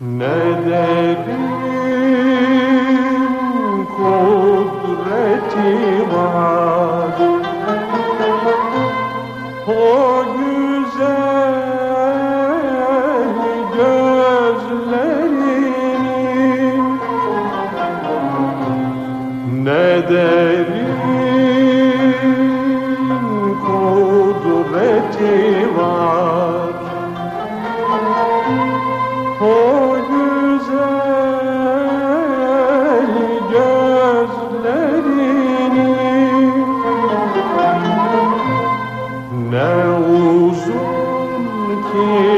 Ne derin kudreti var. O güzel gözlerinin Ne derin kudreti var Sumki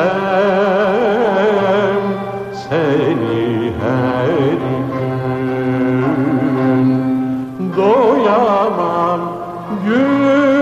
Görebilsem seni her gün Doyamam yüzüne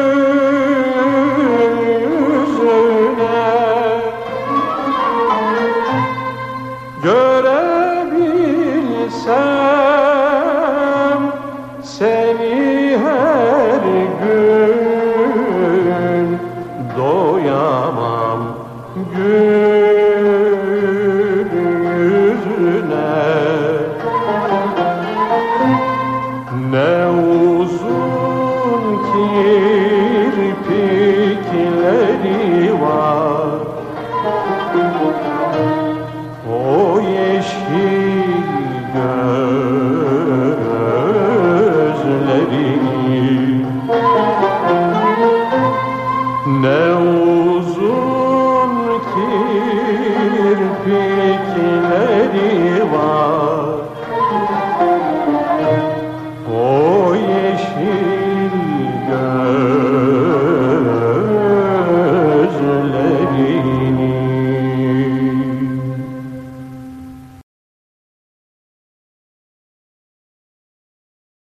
Ne